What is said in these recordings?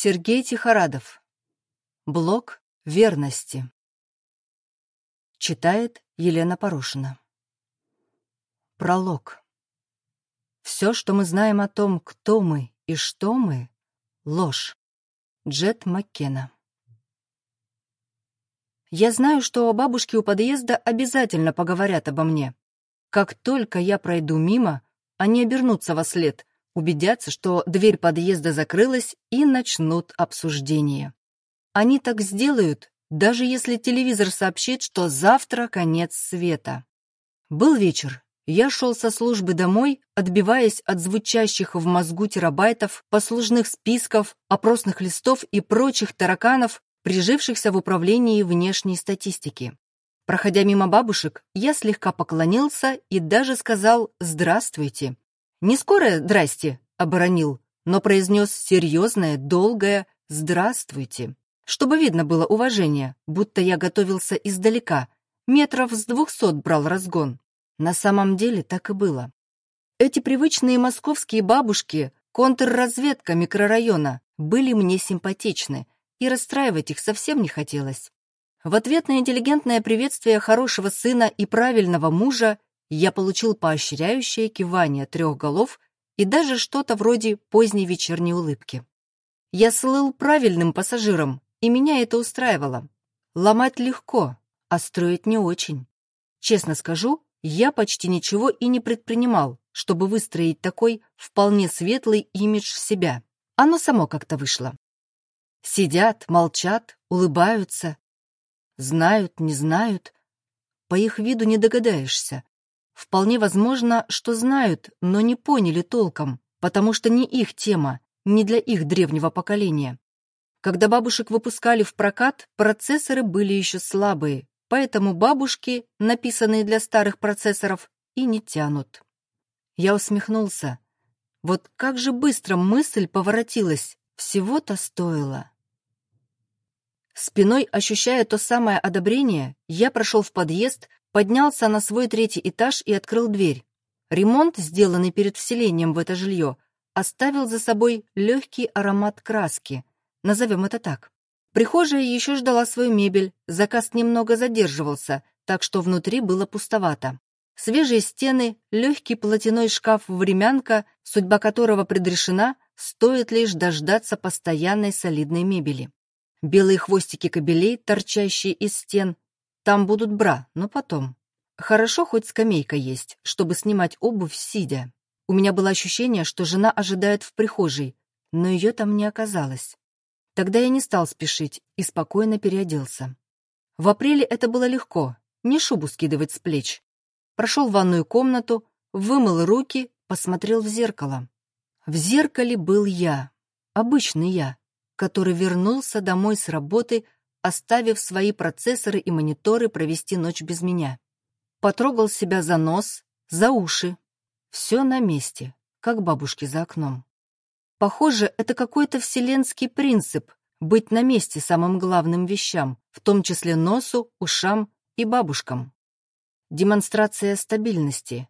Сергей Тихорадов. Блок верности. Читает Елена Порошина. Пролог. Все, что мы знаем о том, кто мы и что мы — ложь. Джет Маккена. Я знаю, что бабушки у подъезда обязательно поговорят обо мне. Как только я пройду мимо, они обернутся во след, убедятся, что дверь подъезда закрылась и начнут обсуждение. Они так сделают, даже если телевизор сообщит, что завтра конец света. Был вечер. Я шел со службы домой, отбиваясь от звучащих в мозгу терабайтов, послужных списков, опросных листов и прочих тараканов, прижившихся в управлении внешней статистики. Проходя мимо бабушек, я слегка поклонился и даже сказал «здравствуйте». Не скорое «здрасте», — оборонил, но произнес серьезное, долгое «здравствуйте», чтобы видно было уважение, будто я готовился издалека, метров с двухсот брал разгон. На самом деле так и было. Эти привычные московские бабушки, контрразведка микрорайона, были мне симпатичны, и расстраивать их совсем не хотелось. В ответ на интеллигентное приветствие хорошего сына и правильного мужа я получил поощряющее кивание трех голов и даже что-то вроде поздней вечерней улыбки. Я слыл правильным пассажиром, и меня это устраивало. Ломать легко, а строить не очень. Честно скажу, я почти ничего и не предпринимал, чтобы выстроить такой вполне светлый имидж себя. Оно само как-то вышло. Сидят, молчат, улыбаются. Знают, не знают. По их виду не догадаешься. Вполне возможно, что знают, но не поняли толком, потому что не их тема, не для их древнего поколения. Когда бабушек выпускали в прокат, процессоры были еще слабые, поэтому бабушки, написанные для старых процессоров, и не тянут. Я усмехнулся. Вот как же быстро мысль поворотилась, всего-то стоило. Спиной ощущая то самое одобрение, я прошел в подъезд, поднялся на свой третий этаж и открыл дверь. Ремонт, сделанный перед вселением в это жилье, оставил за собой легкий аромат краски, назовем это так. Прихожая еще ждала свою мебель, заказ немного задерживался, так что внутри было пустовато. Свежие стены, легкий платяной шкаф-времянка, судьба которого предрешена, стоит лишь дождаться постоянной солидной мебели. Белые хвостики кобелей, торчащие из стен, там будут бра, но потом. Хорошо, хоть скамейка есть, чтобы снимать обувь сидя. У меня было ощущение, что жена ожидает в прихожей, но ее там не оказалось. Тогда я не стал спешить и спокойно переоделся. В апреле это было легко, не шубу скидывать с плеч. Прошел в ванную комнату, вымыл руки, посмотрел в зеркало. В зеркале был я, обычный я, который вернулся домой с работы оставив свои процессоры и мониторы провести ночь без меня. Потрогал себя за нос, за уши. Все на месте, как бабушки за окном. Похоже, это какой-то вселенский принцип — быть на месте самым главным вещам, в том числе носу, ушам и бабушкам. Демонстрация стабильности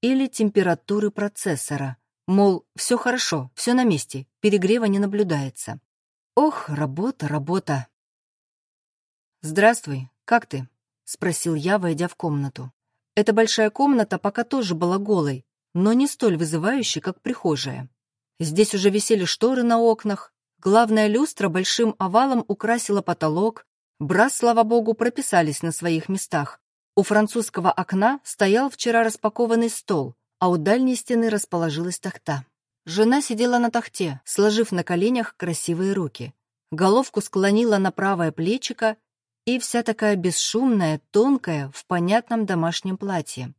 или температуры процессора. Мол, все хорошо, все на месте, перегрева не наблюдается. Ох, работа, работа. «Здравствуй, как ты?» — спросил я, войдя в комнату. Эта большая комната пока тоже была голой, но не столь вызывающей, как прихожая. Здесь уже висели шторы на окнах, главная люстра большим овалом украсила потолок, бра, слава богу, прописались на своих местах. У французского окна стоял вчера распакованный стол, а у дальней стены расположилась тахта. Жена сидела на тахте, сложив на коленях красивые руки. Головку склонила на правое плечико и вся такая бесшумная, тонкая, в понятном домашнем платье.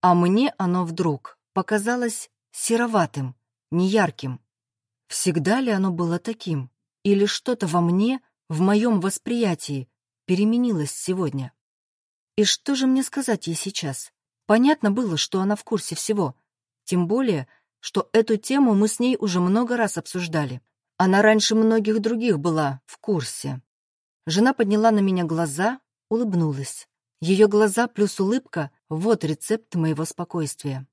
А мне оно вдруг показалось сероватым, неярким. Всегда ли оно было таким? Или что-то во мне, в моем восприятии, переменилось сегодня? И что же мне сказать ей сейчас? Понятно было, что она в курсе всего. Тем более, что эту тему мы с ней уже много раз обсуждали. Она раньше многих других была в курсе. Жена подняла на меня глаза, улыбнулась. Ее глаза плюс улыбка — вот рецепт моего спокойствия.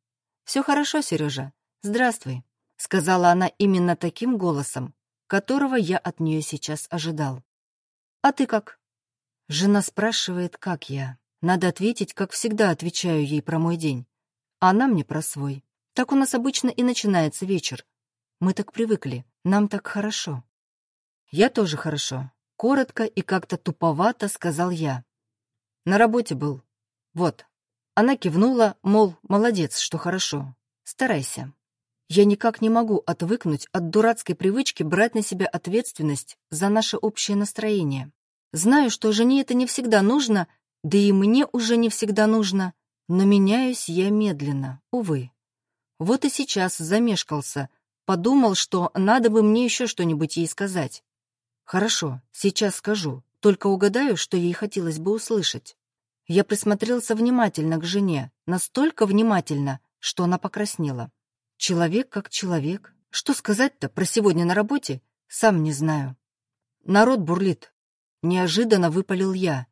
«Все хорошо, Сережа. Здравствуй», — сказала она именно таким голосом. которого я от нее сейчас ожидал. «А ты как?» Жена спрашивает, как я. Надо ответить, как всегда отвечаю ей про мой день. А она мне про свой. Так у нас обычно и начинается вечер. Мы так привыкли, нам так хорошо. Я тоже хорошо. Коротко и как-то туповато сказал я. На работе был. Вот. Она кивнула, мол, молодец, что хорошо. Старайся. Я никак не могу отвыкнуть от дурацкой привычки брать на себя ответственность за наше общее настроение. Знаю, что жене это не всегда нужно, да и мне уже не всегда нужно, но меняюсь я медленно, увы. Вот и сейчас замешкался, подумал, что надо бы мне еще что-нибудь ей сказать. Хорошо, сейчас скажу, только угадаю, что ей хотелось бы услышать. Я присмотрелся внимательно к жене, настолько внимательно, что она покраснела. Человек как человек. Что сказать-то про сегодня на работе, сам не знаю. Народ бурлит. Неожиданно выпалил я.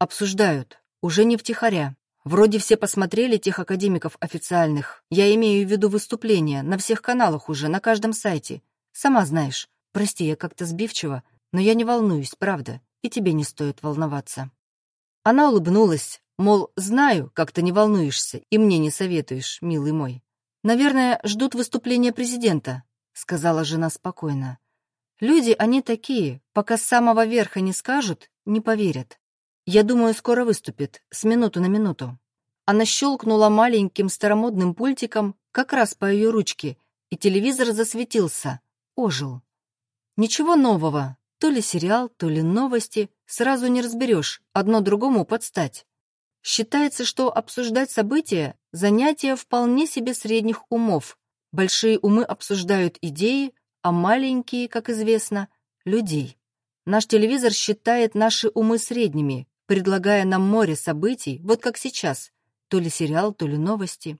Обсуждают, уже не втихаря. Вроде все посмотрели тех академиков официальных. Я имею в виду выступления, на всех каналах уже, на каждом сайте. Сама знаешь. Прости, я как-то сбивчива, но я не волнуюсь, правда, и тебе не стоит волноваться. Она улыбнулась, мол, знаю, как ты не волнуешься и мне не советуешь, милый мой. Наверное, ждут выступления президента, сказала жена спокойно. Люди, они такие, пока с самого верха не скажут, не поверят. Я думаю, скоро выступит, с минуту на минуту. Она щелкнула маленьким старомодным пультиком как раз по ее ручке, и телевизор засветился, ожил. Ничего нового, то ли сериал, то ли новости, сразу не разберешь, одно другому подстать. Считается, что обсуждать события – занятие вполне себе средних умов. Большие умы обсуждают идеи, а маленькие, как известно, – людей. Наш телевизор считает наши умы средними, предлагая нам море событий, вот как сейчас, то ли сериал, то ли новости.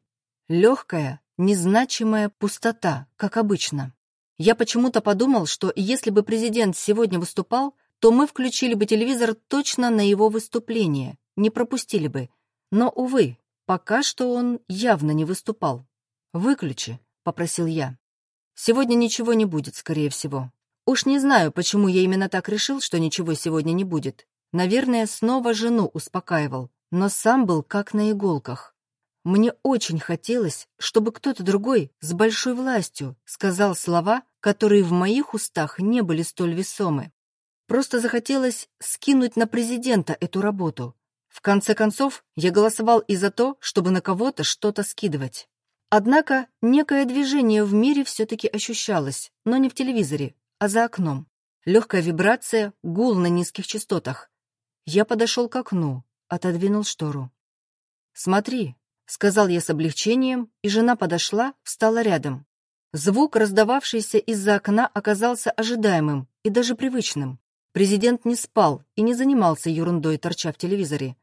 Легкая, незначимая пустота, как обычно. Я почему-то подумал, что если бы президент сегодня выступал, то мы включили бы телевизор точно на его выступление, не пропустили бы. Но, увы, пока что он явно не выступал. «Выключи», — попросил я. «Сегодня ничего не будет, скорее всего. Уж не знаю, почему я именно так решил, что ничего сегодня не будет. Наверное, снова жену успокаивал, но сам был как на иголках. Мне очень хотелось, чтобы кто-то другой с большой властью сказал слова, которые в моих устах не были столь весомы. Просто захотелось скинуть на президента эту работу. В конце концов, я голосовал и за то, чтобы на кого-то что-то скидывать. Однако некое движение в мире все-таки ощущалось, но не в телевизоре, а за окном. Легкая вибрация, гул на низких частотах. Я подошел к окну, отодвинул штору. «Смотри», — сказал я с облегчением, и жена подошла, встала рядом. Звук, раздававшийся из-за окна, оказался ожидаемым и даже привычным. Президент не спал и не занимался ерундой, торча в телевизоре.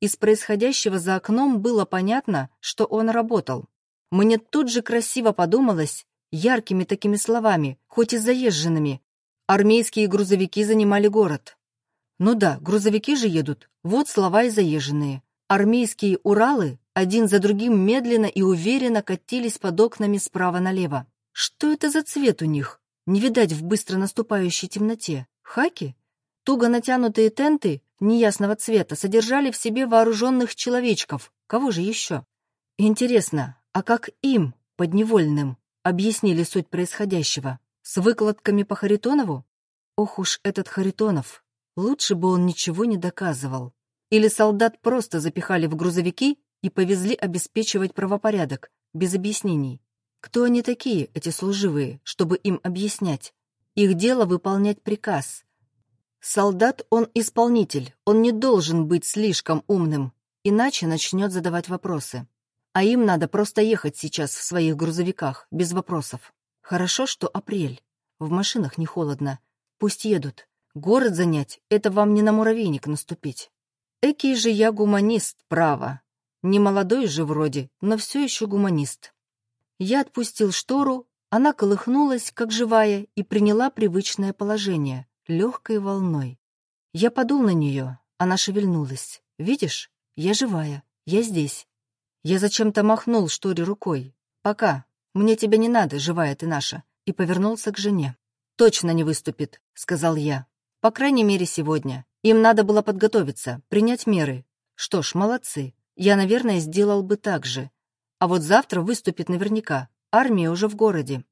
Из происходящего за окном было понятно, что он работал. Мне тут же красиво подумалось, яркими такими словами, хоть и заезженными. Армейские грузовики занимали город. Ну да, грузовики же едут, вот слова и заезженные. Армейские Уралы один за другим медленно и уверенно катились под окнами справа налево. Что это за цвет у них? Не видать в быстро наступающей темноте. Хаки? Туго натянутые тенты неясного цвета содержали в себе вооруженных человечков. Кого же еще? Интересно, а как им, подневольным, объяснили суть происходящего? С выкладками по Харитонову? Ох уж этот Харитонов, Лучше бы он ничего не доказывал. Или солдат просто запихали в грузовики и повезли обеспечивать правопорядок, без объяснений. Кто они такие, эти служивые, чтобы им объяснять? Их дело выполнять приказ. Солдат, он исполнитель, он не должен быть слишком умным, иначе начнет задавать вопросы. А им надо просто ехать сейчас в своих грузовиках, без вопросов. Хорошо, что апрель. В машинах не холодно. Пусть едут. Город занять — это вам не на муравейник наступить. Экий же я гуманист, право. Не молодой же вроде, но все еще гуманист. Я отпустил штору, она колыхнулась, как живая, и приняла привычное положение, легкой волной. Я подул на нее, она шевельнулась. Видишь, я живая, я здесь. Я зачем-то махнул шторе рукой. Пока, мне тебя не надо, живая ты наша, и повернулся к жене. точно не выступит», — сказал я. «По крайней мере, сегодня. Им надо было подготовиться, принять меры. Что ж, молодцы. Я, наверное, сделал бы так же. А вот завтра выступит наверняка. Армия уже в городе».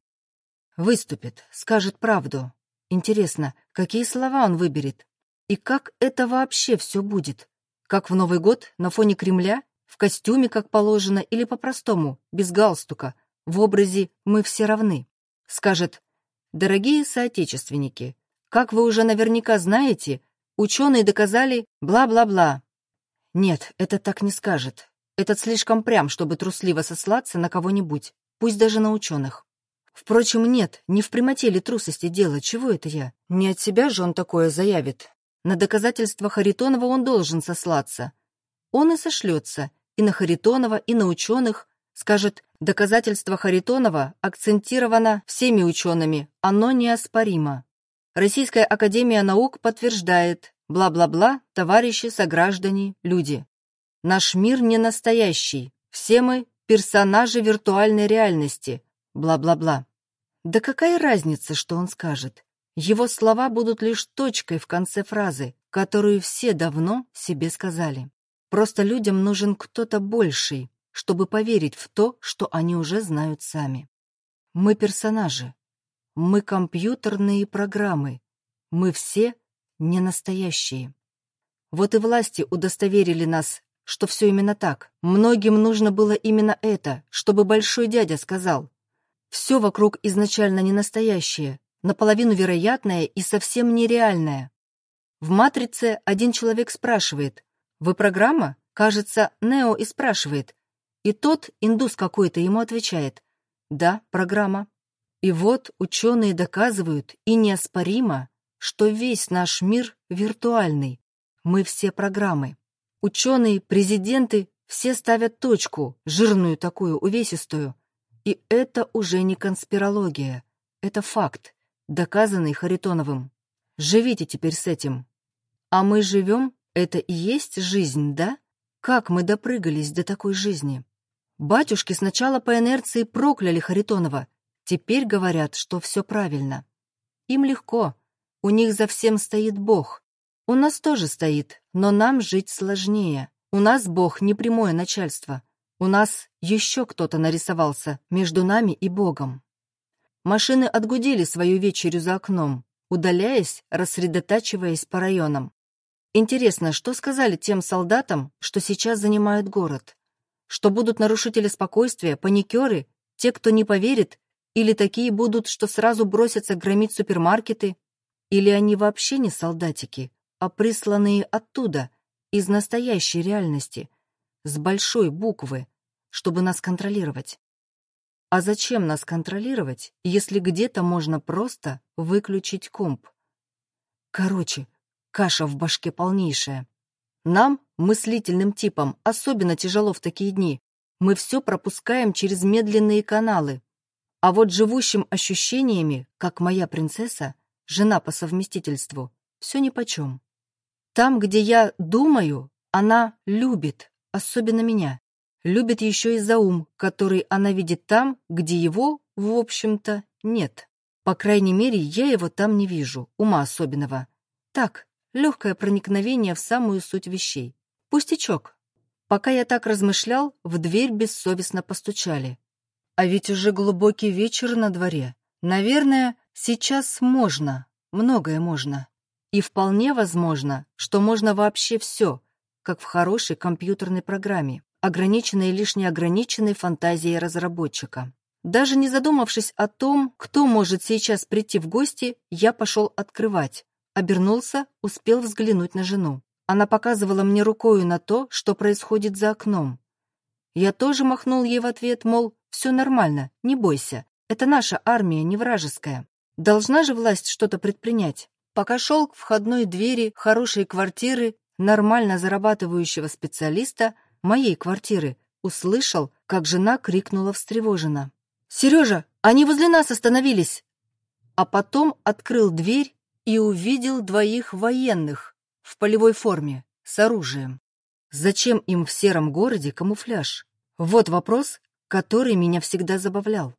«Выступит, скажет правду. Интересно, какие слова он выберет? И как это вообще все будет? Как в Новый год, на фоне Кремля? В костюме, как положено, или по-простому, без галстука, в образе «мы все равны»? Скажет «Дорогие соотечественники, как вы уже наверняка знаете, ученые доказали бла-бла-бла». Нет, это так не скажет. Этот слишком прям, чтобы трусливо сослаться на кого-нибудь, пусть даже на ученых. Впрочем, нет, не в прямоте ли трусости дело, чего это я? Не от себя же он такое заявит. На доказательства Харитонова он должен сослаться. Он и сошлется и на Харитонова, и на ученых, скажет, доказательство Харитонова акцентировано всеми учеными, оно неоспоримо. Российская академия наук подтверждает, бла-бла-бла, товарищи, сограждане, люди. Наш мир не настоящий, все мы персонажи виртуальной реальности, бла-бла-бла. Да какая разница, что он скажет? Его слова будут лишь точкой в конце фразы, которую все давно себе сказали. Просто людям нужен кто-то больший, чтобы поверить в то, что они уже знают сами. Мы персонажи. Мы компьютерные программы. Мы все не настоящие. Вот и власти удостоверили нас, что все именно так. Многим нужно было именно это, чтобы большой дядя сказал. Все вокруг изначально не настоящее, наполовину вероятное и совсем нереальное. В «Матрице» один человек спрашивает, «Вы программа?» Кажется, Нео и спрашивает. И тот, индус какой-то, ему отвечает, «Да, программа». И вот ученые доказывают, и неоспоримо, что весь наш мир виртуальный. Мы все программы. Ученые, президенты, все ставят точку, жирную такую, увесистую. И это уже не конспирология. Это факт доказанный Харитоновым. Живите теперь с этим. А мы живем, это и есть жизнь, да? Как мы допрыгались до такой жизни? Батюшки сначала по инерции прокляли Харитонова, теперь говорят, что все правильно. Им легко, у них за всем стоит Бог. У нас тоже стоит, но нам жить сложнее. У нас Бог не прямое начальство. У нас еще кто-то нарисовался между нами и Богом. Машины отгудели свою вечерю за окном, удаляясь, рассредотачиваясь по районам. Интересно, что сказали тем солдатам, что сейчас занимают город? Что будут нарушители спокойствия, паникеры, те, кто не поверит, или такие будут, что сразу бросятся громить супермаркеты? Или они вообще не солдатики, а присланные оттуда, из настоящей реальности, с большой буквы, чтобы нас контролировать? А зачем нас контролировать, если где-то можно просто выключить комп? Короче, каша в башке полнейшая. Нам, мыслительным типам, особенно тяжело в такие дни. Мы все пропускаем через медленные каналы. А вот живущим ощущениями, как моя принцесса, жена по совместительству, все нипочем. Там, где я думаю, она любит, особенно меня любит еще и за ум, который она видит там, где его, в общем-то, нет. По крайней мере, я его там не вижу, ума особенного. Так, легкое проникновение в самую суть вещей. Пустячок. Пока я так размышлял, в дверь бессовестно постучали. А ведь уже глубокий вечер на дворе. Наверное, сейчас можно, многое можно. И вполне возможно, что можно вообще все, как в хорошей компьютерной программе ограниченной лишь неограниченной фантазией разработчика. Даже не задумавшись о том, кто может сейчас прийти в гости, я пошел открывать. Обернулся, успел взглянуть на жену. Она показывала мне рукою на то, что происходит за окном. Я тоже махнул ей в ответ, мол, все нормально, не бойся, это наша армия, не вражеская. Должна же власть что-то предпринять. Пока шел к входной двери хорошей квартиры, нормально зарабатывающего специалиста, моей квартиры, услышал, как жена крикнула встревоженно. «Сережа, они возле нас остановились!» А потом открыл дверь и увидел двоих военных в полевой форме, с оружием. Зачем им в сером городе камуфляж? Вот вопрос, который меня всегда забавлял.